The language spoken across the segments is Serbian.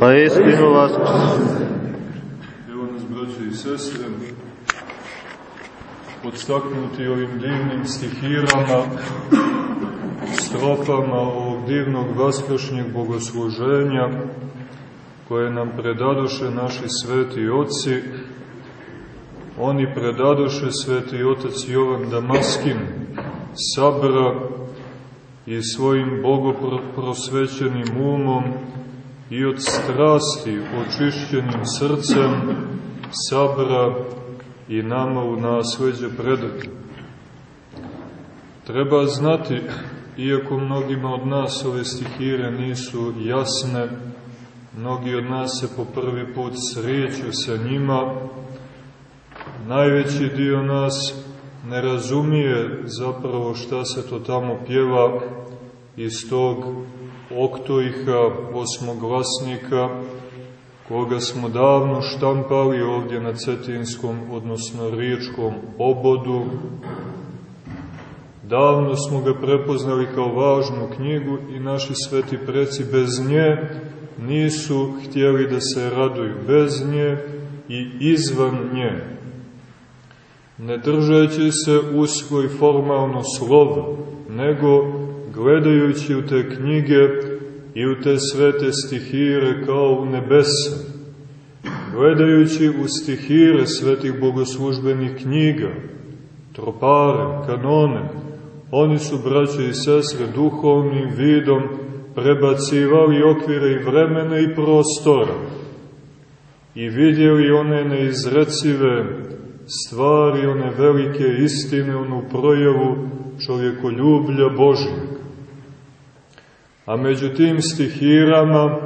Pa istinu Vaskrsa. Evo nas, braće i sestre, podstaknuti ovim divnim stihirama, strofama ovog divnog vaskršnjeg bogosluženja, koje nam predadoše naši sveti oci, oni predadoše sveti otac Jovan Damaskin, sabra i svojim bogoprosvećenim umom i od strasti očišćenim srcem sabra i nama u nasleđe predati. Treba znati, iako mnogima od nas ove stihire nisu jasne, mnogi od nas se po prvi put sreću sa njima, najveći dio nas ne razumije zapravo šta se to tamo pjeva iz tog oktojha, osmoglasnika, koga smo davno štampali ovdje na Cetinskom, odnosno Riječkom obodu. Davno smo ga prepoznali kao važnu knjigu i naši sveti preci bez nje nisu htjeli da se raduju, bez nje i izvan nje. Ne držeći se usko i formalno slovo, nego gledajući u te knjige i u te svete stihire kao u nebesa, gledajući u stihire svetih bogoslužbenih knjiga, tropare, kanone, oni su, braće i sestre, duhovnim vidom prebacivali okvire i vremena i prostora i vidjeli one neizrecive stvari, one velike istine, onu projavu čovjekoljublja Božijeg. A među tim stihirama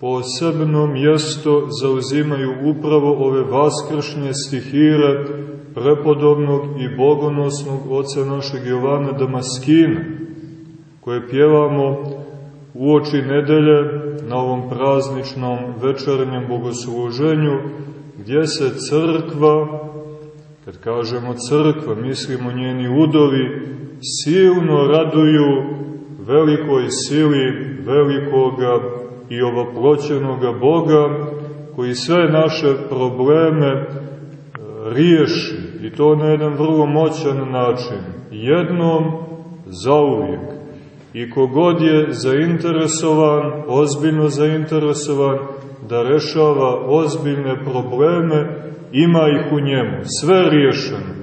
posebno mjesto zauzimaju upravo ove vaskršnje stihire prepodobnog i bogonosnog oca našeg Jovana Damaskina, koje pjevamo u oči nedelje na ovom prazničnom večernjem bogosluženju, gdje se crkva, kad kažemo crkva, mislimo njeni udovi, silno raduju velikoj sili velikoga i ovoploćenoga Boga, koji sve naše probleme riješi, i to na jedan vrlo moćan način, jednom zauvijek. I kogod je zainteresovan, ozbiljno zainteresovan, da rešava ozbiljne probleme, ima ih u njemu, sve riješeno.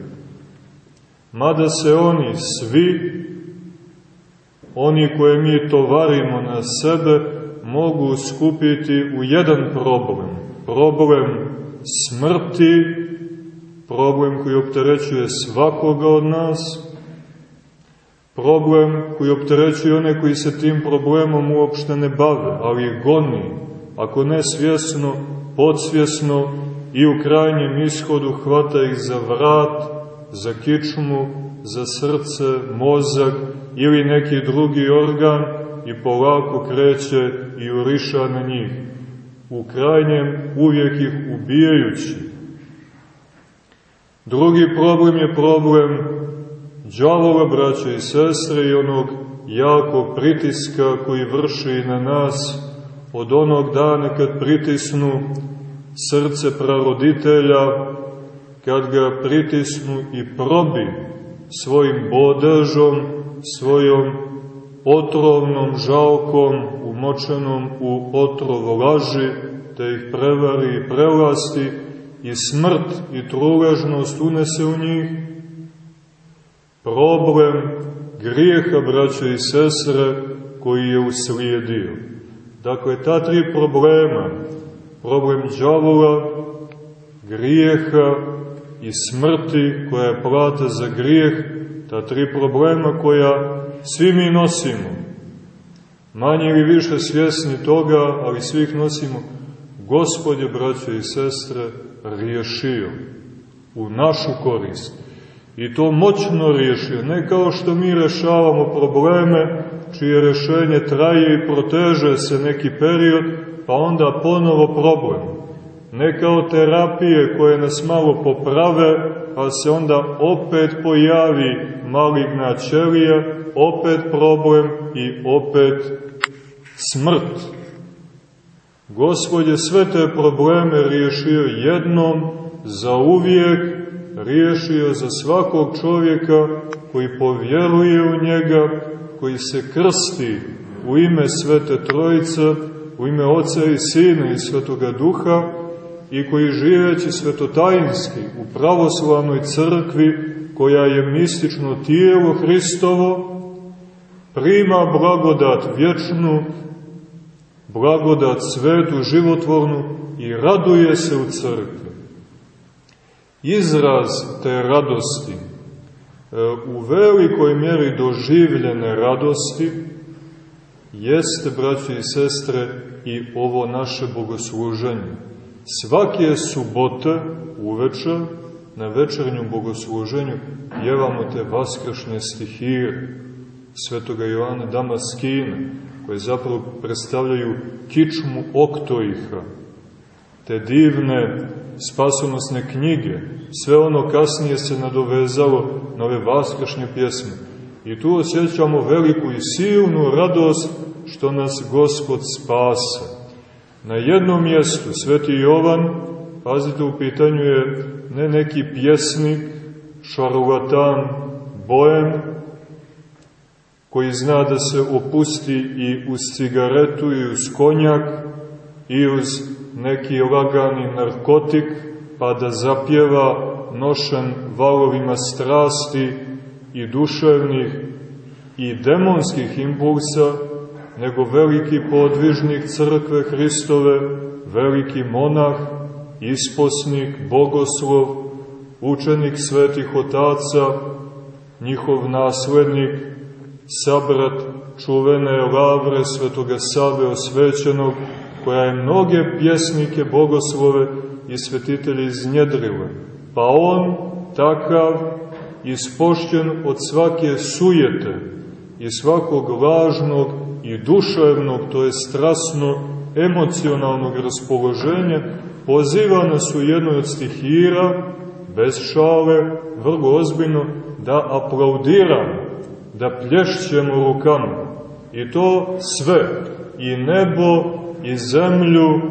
Mada se oni svi, oni koje mi tovarimo na sebe, mogu skupiti u jedan problem. Problem smrti, problem koji opterećuje svakoga od nas, problem koji opterećuje one koji se tim problemom uopšte ne bave, ali goni, ako ne svjesno, podsvjesno i u krajnjem ishodu hvata ih za vrat, za kičmu, za srce, mozak ili neki drugi organ i polako kreće i uriša na njih. U krajnjem uvijek ih ubijajući. Drugi problem je problem džavola, braća i sestre, i onog jako pritiska koji vrši na nas od onog dana kad pritisnu srce praroditelja, kad ga pritisnu i probi svojim bodežom, svojom otrovnom žalkom, umočenom u otrovo laži, te ih prevari i prevlasti i smrt i truležnost unese u njih, problem grijeha, braća i sestre, koji je uslijedio. Dakle, ta tri problema, problem džavola, grijeha i smrti koja je plata za grijeh, ta tri problema koja svi mi nosimo, manje ili više svjesni toga, ali svih nosimo, Gospod je, braće i sestre, riješio u našu korist. I to moćno riješio, ne kao što mi rešavamo probleme, čije rešenje traje i proteže se neki period, pa onda ponovo problem. Ne kao terapije koje nas malo poprave, pa se onda opet pojavi maligna ćelija, opet problem i opet smrt. Gospod je sve te probleme riješio jednom, za uvijek, riješio za svakog čovjeka koji povjeruje u njega, koji se krsti u ime Svete Trojice, u ime Oca i Sina i Svetoga Duha i koji živeći svetotajinski u pravoslavnoj crkvi, koja je mistično tijelo Hristovo, prima blagodat vječnu, blagodat svetu, životvornu i raduje se u crkvi. Izraz te radosti, e, u velikoj mjeri doživljene radosti, jeste, braći i sestre, i ovo naše bogosluženje. Svake subote uveče, na večernjom bogosluženju, pjevamo te vaskršnje stihire svetoga Joana Damaskina, koje zapravo predstavljaju kičmu oktoiha, te divne spasonosne knjige, sve ono kasnije se nadovezalo na ove vaskršnje pjesme. I tu osjećamo veliku i silnu radost što nas Gospod spasa. Na jednom mjestu Sveti Jovan, pazite u pitanju je ne neki pjesnik, šarlatan, bojem, koji zna da se opusti i uz cigaretu i uz konjak i uz neki lagani narkotik, pa da zapjeva nošen valovima strasti i duševnih i demonskih impulsa, nego veliki podvižnik crkve Hristove, veliki monah, isposnik, bogoslov, učenik svetih otaca, njihov naslednik, sabrat čuvene lavre svetoga Save osvećenog, koja je mnoge pjesnike, bogoslove i svetitelje iznjedrile. Pa on, takav, ispošćen od svake sujete i svakog lažnog i duševnog, to je strasno, emocionalnog raspoloženja, poziva nas u jednoj od stihira, bez šale, vrlo ozbiljno, da aplaudiramo, da plješćemo rukama. I to sve, i nebo, i zemlju,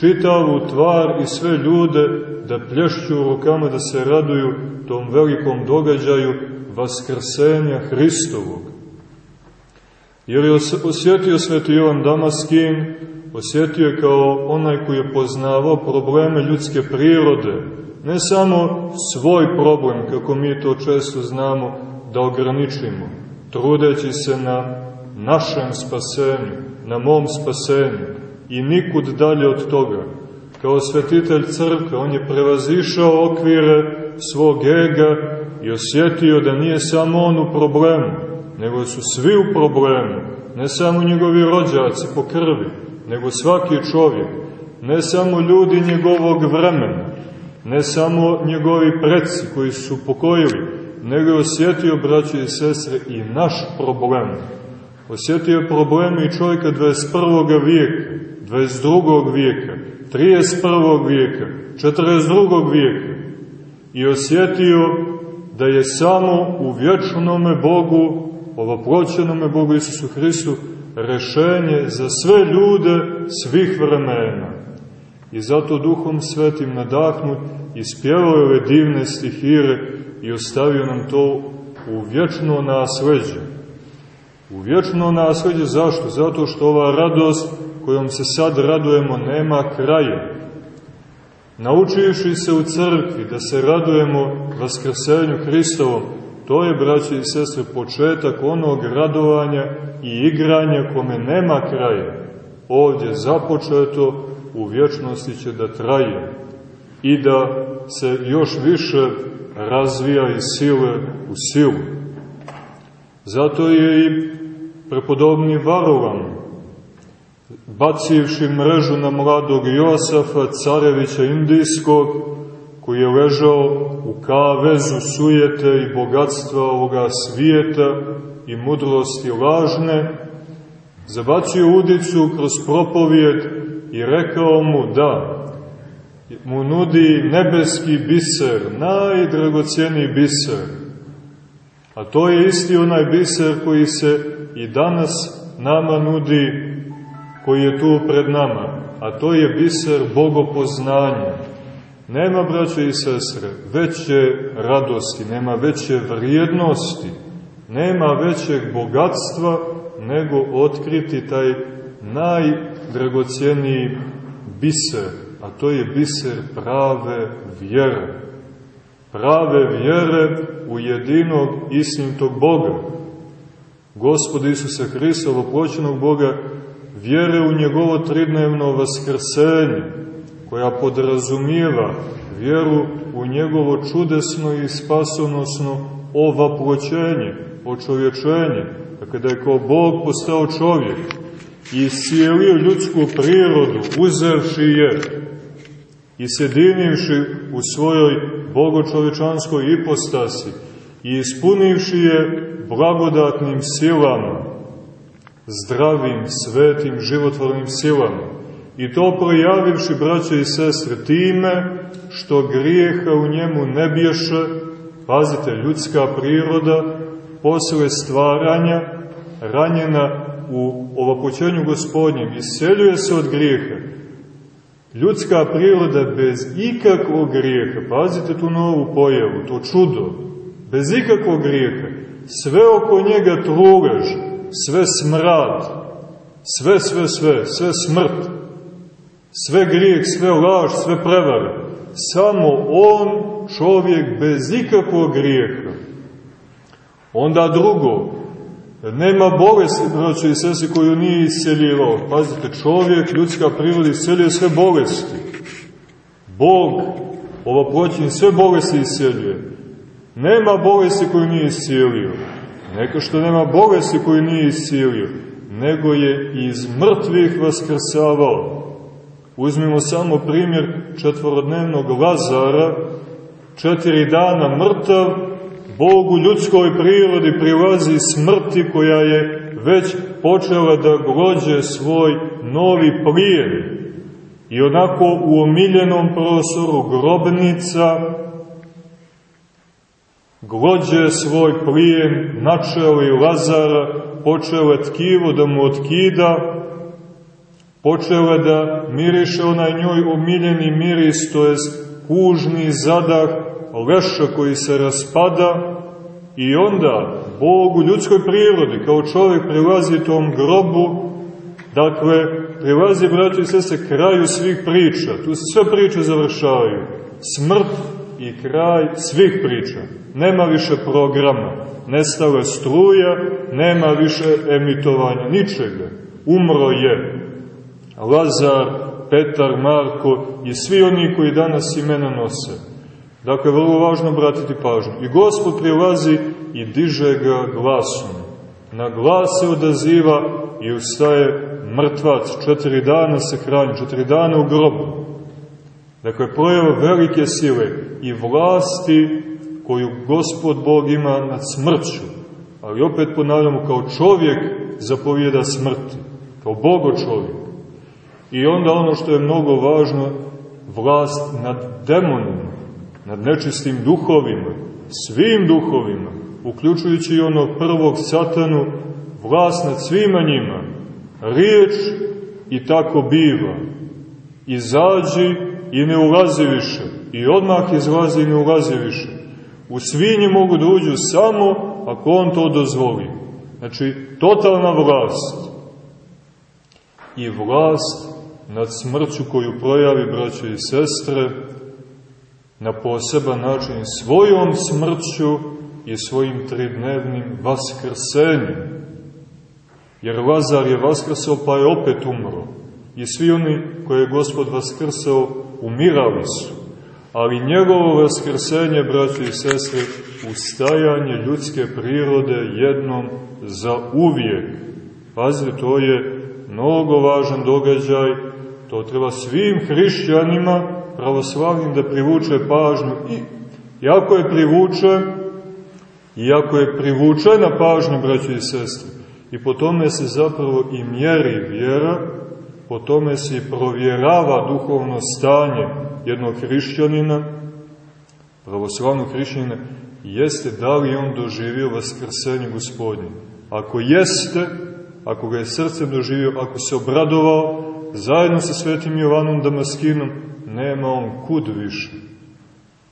čitavu tvar i sve ljude, da plješću rukama, da se raduju tom velikom događaju Vaskrsenja Hristovog. Jer je osjetio sveti Jovan Damaskin, osjetio je kao onaj koji je poznavao probleme ljudske prirode, ne samo svoj problem, kako mi to često znamo, da ograničimo, trudeći se na našem spasenju, na mom spasenju i nikud dalje od toga. Kao svetitelj crkve, on je prevazišao okvire svog ega i osjetio da nije samo on u problemu, nego su svi u problemu, ne samo njegovi rođaci po krvi, nego svaki čovjek, ne samo ljudi njegovog vremena, ne samo njegovi preci koji su pokojili, nego je osjetio, braće i sestre, i naš problem. Osjetio probleme i čovjeka 21. vijeka, 22. vijeka, 31. vijeka, 42. vijeka i osjetio da je samo u vječnome Bogu, ovoploćenome Bogu Isusu Hristu, rešenje za sve ljude svih vremena. I zato Duhom Svetim nadahnut ispjevao je ove divne stihire i ostavio nam to u vječno nasleđe. U vječno nasleđe zašto? Zato što ova radost kojom se sad radujemo nema kraja. Naučivši se u crkvi da se radujemo Vaskrsenju Hristovom, to je, braći i sestre, početak onog radovanja i igranja kome nema kraja. Ovdje započeto, u vječnosti će da traje i da se još više razvija iz sile u silu. Zato je i prepodobni Varovan, bacivši mrežu na mladog Josafa, carevića Indijskog, koji je ležao u kavezu sujete i bogatstva ovoga svijeta i mudrosti lažne, zabacio udicu kroz propovijed i rekao mu da mu nudi nebeski biser, najdragocijeniji biser. A to je isti onaj biser koji se i danas nama nudi koji je tu pred nama, a to je biser bogopoznanja. Nema, braće i sestre, veće radosti, nema veće vrijednosti, nema većeg bogatstva nego otkriti taj najdragocijeniji biser, a to je biser prave vjere. Prave vjere u jedinog istinitog Boga. Gospoda Isusa Hrista, ovoploćenog Boga, vjere u njegovo tridnevno vaskrsenje, koja podrazumijeva vjeru u njegovo čudesno i spasonosno ovaploćenje, očovječenje, dakle da je kao Bog postao čovjek i iscijelio ljudsku prirodu, uzevši je i sjedinivši u svojoj bogočovečanskoj ipostasi i ispunivši je blagodatnim silama, zdravim, svetim, životvornim silama. I to projavivši, braće i sestre, time što grijeha u njemu ne bješe, pazite, ljudska priroda, posle stvaranja, ranjena u ovopoćenju gospodnjem, iseljuje se od grijeha. Ljudska priroda bez ikakvog grijeha, pazite tu novu pojavu, to čudo, bez ikakvog grijeha, sve oko njega trulež, sve smrad, sve, sve, sve, sve smrt, sve grijeh, sve laž, sve prevare. Samo on, čovjek bez ikakvog grijeha. Onda drugo, nema bolesti, braćo i sese, koju nije isceljivao. Pazite, čovjek, ljudska priroda isceljuje sve bolesti. Bog, ova ploćin, sve bolesti isceljuje. Nema bolesti koju nije iscijelio. Neka što nema bolesti koju nije iscijelio, nego je iz mrtvih vaskrsavao. Uzmimo samo primjer četvorodnevnog Lazara, četiri dana mrtav, Bogu ljudskoj prirodi prilazi smrti koja je već počela da glođe svoj novi plijen. I onako u omiljenom prostoru grobnica glođe svoj plijen, načeli Lazara, počele tkivo da mu otkida, počele da miriše onaj njoj omiljeni miris, to je kužni zadah leša koji se raspada i onda Bog u ljudskoj prirodi kao čovjek prilazi tom grobu, dakle, prilazi, braći i sese, kraju svih priča. Tu se sve priče završavaju. Smrt i kraj svih priča. Nema više programa, nestale struja, nema više emitovanja, ničega. Umro je Lazar, Petar, Marko i svi oni koji danas imena nose. Dakle, vrlo važno obratiti pažnju. I Gospod prilazi i diže ga glasom. Na glas se odaziva i ustaje mrtvac. Četiri dana se hrani, četiri dana u grobu. Dakle, projeva velike sile i vlasti koju Gospod Bog ima nad smrću. Ali opet ponavljamo, kao čovjek zapovjeda smrti. Kao Bogo čovjek. I onda ono što je mnogo važno, vlast nad demonima, nad nečistim duhovima, svim duhovima, uključujući i onog prvog satanu, vlast nad svima njima, riječ i tako biva. Izađi i ne ulazi više. I odmah izlazi i ne ulazi više. U svinje mogu da uđu samo ako on to dozvoli. Znači, totalna vlast. I vlast nad smrću koju projavi braće i sestre na poseban način svojom smrću i svojim tridnevnim vaskrsenjem. Jer Lazar je vaskrsao pa je opet umro. I svi oni koje je Gospod vaskrsao umirali su. Ali njegovo vaskrsenje, braće i sestre, ustajanje ljudske prirode jednom za uvijek. Pazite, to je mnogo važan događaj, to treba svim hrišćanima pravoslavnim da privuče pažnju i jako je privuče, iako je privučena pažnja, braći i sestre, i po tome se zapravo i mjeri vjera, po tome se i provjerava duhovno stanje jednog hrišćanina, pravoslavnog hrišćanina, jeste da li on doživio vaskrsenje gospodnje. Ako jeste, ako ga je srcem doživio, ako se obradovao, zajedno sa svetim Jovanom Damaskinom, nema on kud više.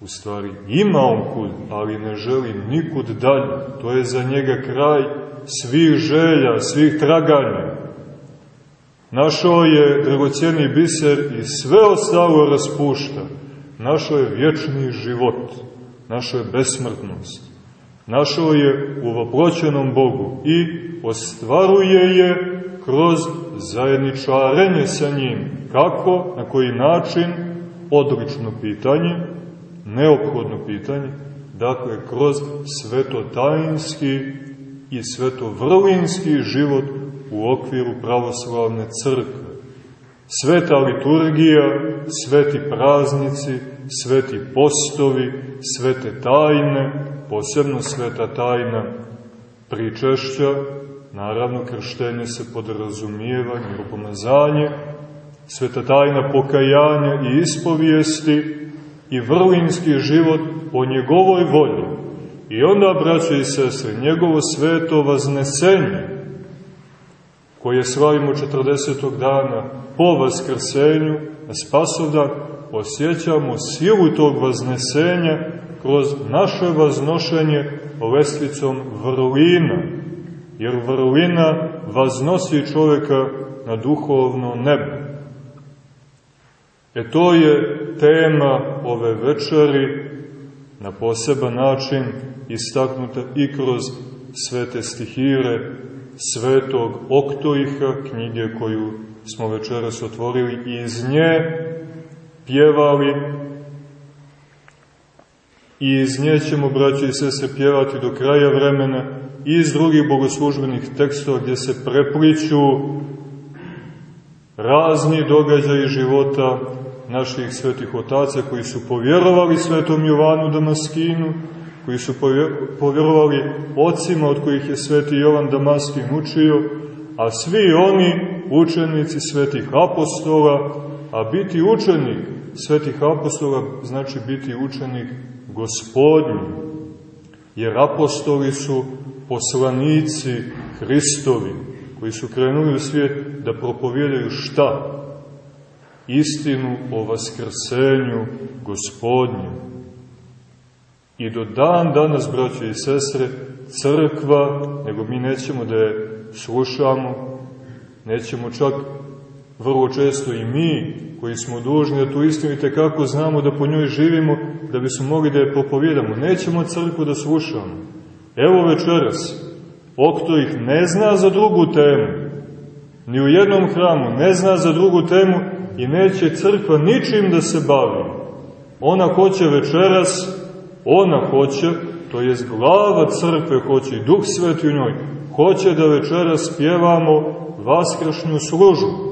U stvari, ima on kud, ali ne želi nikud dalje. To je za njega kraj svih želja, svih traganja. Našao je dragocjeni biser i sve ostalo raspušta. Našao je vječni život, našao je besmrtnost. Našao je u voploćenom Bogu i ostvaruje je kroz zajedničarenje sa njim. Kako, na koji način, odlično pitanje, neophodno pitanje, dakle, kroz svetotajinski i svetovrlinski život u okviru pravoslavne crkve. Sveta liturgija, sveti praznici, sveti postovi, svete tajne, posebno sveta tajna pričešća, naravno krštenje se podrazumijeva, pomazanje, sveta tajna pokajanja i ispovijesti i vrlinski život po njegovoj volji. I onda, braće i sestre, njegovo sveto vaznesenje, koje slavimo 40. dana po vaskrsenju, na spasovdan, osjećamo silu tog vaznesenja kroz naše vaznošenje lestvicom vrlina, jer vrlina vaznosi čoveka na duhovno nebo. E to je tema ove večeri, na poseban način istaknuta i kroz svete stihire svetog Oktoiha, knjige koju smo večeras otvorili i iz nje pjevali i iz nje ćemo, braći i sese, pjevati do kraja vremena iz drugih bogoslužbenih tekstova gdje se prepliću razni događaji života naših svetih otaca koji su povjerovali svetom Jovanu Damaskinu, koji su povjerovali ocima od kojih je sveti Jovan Damaskin učio, a svi oni učenici svetih apostola, a biti učenik svetih apostola znači biti učenik gospodnji, jer apostoli su poslanici Hristovi, koji su krenuli u svijet da propovjedaju šta? Istinu o vaskrsenju gospodnju. I do dan danas, braće i sestre, crkva, nego mi nećemo da je slušamo, nećemo čak vrlo često i mi, koji smo dužni da tu istinu i tekako znamo da po njoj živimo, da bismo mogli da je propovjedamo. Nećemo crkvu da slušamo. Evo večeras, okto ih ne zna za drugu temu, ni u jednom hramu ne zna za drugu temu i neće crkva ničim da se bavi. Ona hoće večeras, ona hoće, to je glava crkve hoće i Duh Sveti u njoj, hoće da večeras pjevamo vaskršnju službu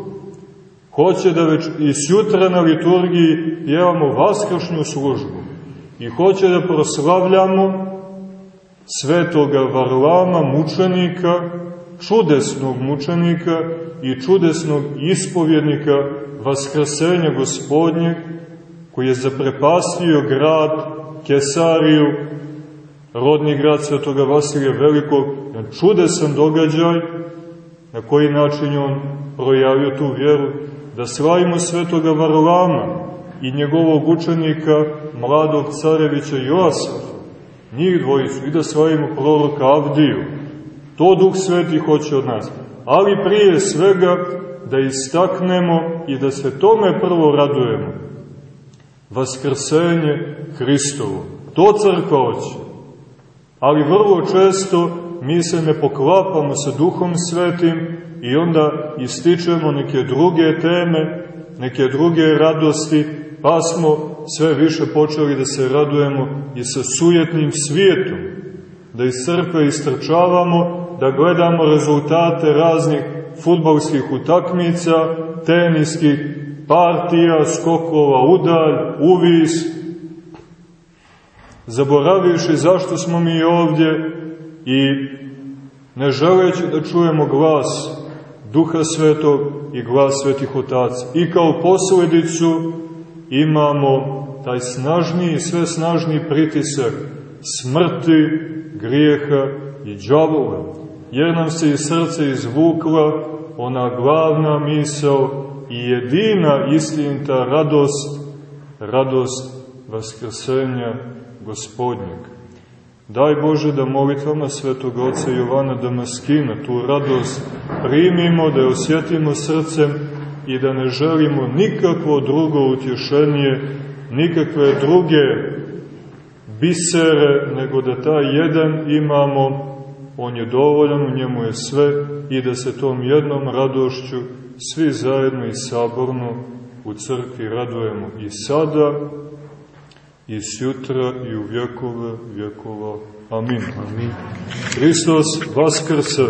Hoće da već i sjutra na liturgiji pjevamo vaskršnju službu i hoće da proslavljamo svetoga Varlama, mučenika, čudesnog mučenika i čudesnog ispovjednika Vaskrsenja gospodnjeg, koji je zaprepastio grad Kesariju, rodni grad svetoga Vasilija Velikog, na čudesan događaj, na koji način on projavio tu vjeru, da slavimo svetoga Varlama i njegovog učenika, mladog carevića Joasafa, njih dvojicu, i da slavimo proroka Avdiju. To Duh Sveti hoće od nas. Ali prije svega da istaknemo i da se tome prvo radujemo. Vaskrsenje Hristovo. To crkva hoće. Ali vrlo često mi se ne poklapamo sa Duhom Svetim i onda ističemo neke druge teme, neke druge radosti, pa smo sve više počeli da se radujemo i sa sujetnim svijetom, da iz crkve istrčavamo, da gledamo rezultate raznih futbolskih utakmica, teniskih partija, skokova, udalj, uvis, zaboravivši zašto smo mi ovdje i ne želeći da čujemo glas Duha Svetog i glas Svetih Otaca. I kao posledicu imamo taj snažniji, sve snažniji pritisak smrti, grijeha i džavola. jer nam se iz srca izvukla ona glavna misao i jedina istinita radost, radost Vaskrsenja Gospodnjeg. Daj Bože da molitvama Svetog Oca Jovana Damaskina tu radost primimo, da je osjetimo srcem i da ne želimo nikakvo drugo utješenje, nikakve druge bisere, nego da taj jedan imamo, on je dovoljan, u njemu je sve i da se tom jednom radošću svi zajedno i saborno u crkvi radujemo i sada, i sjutra i u vjekove vjekova. Amin. Amin. Hristos Vaskrse.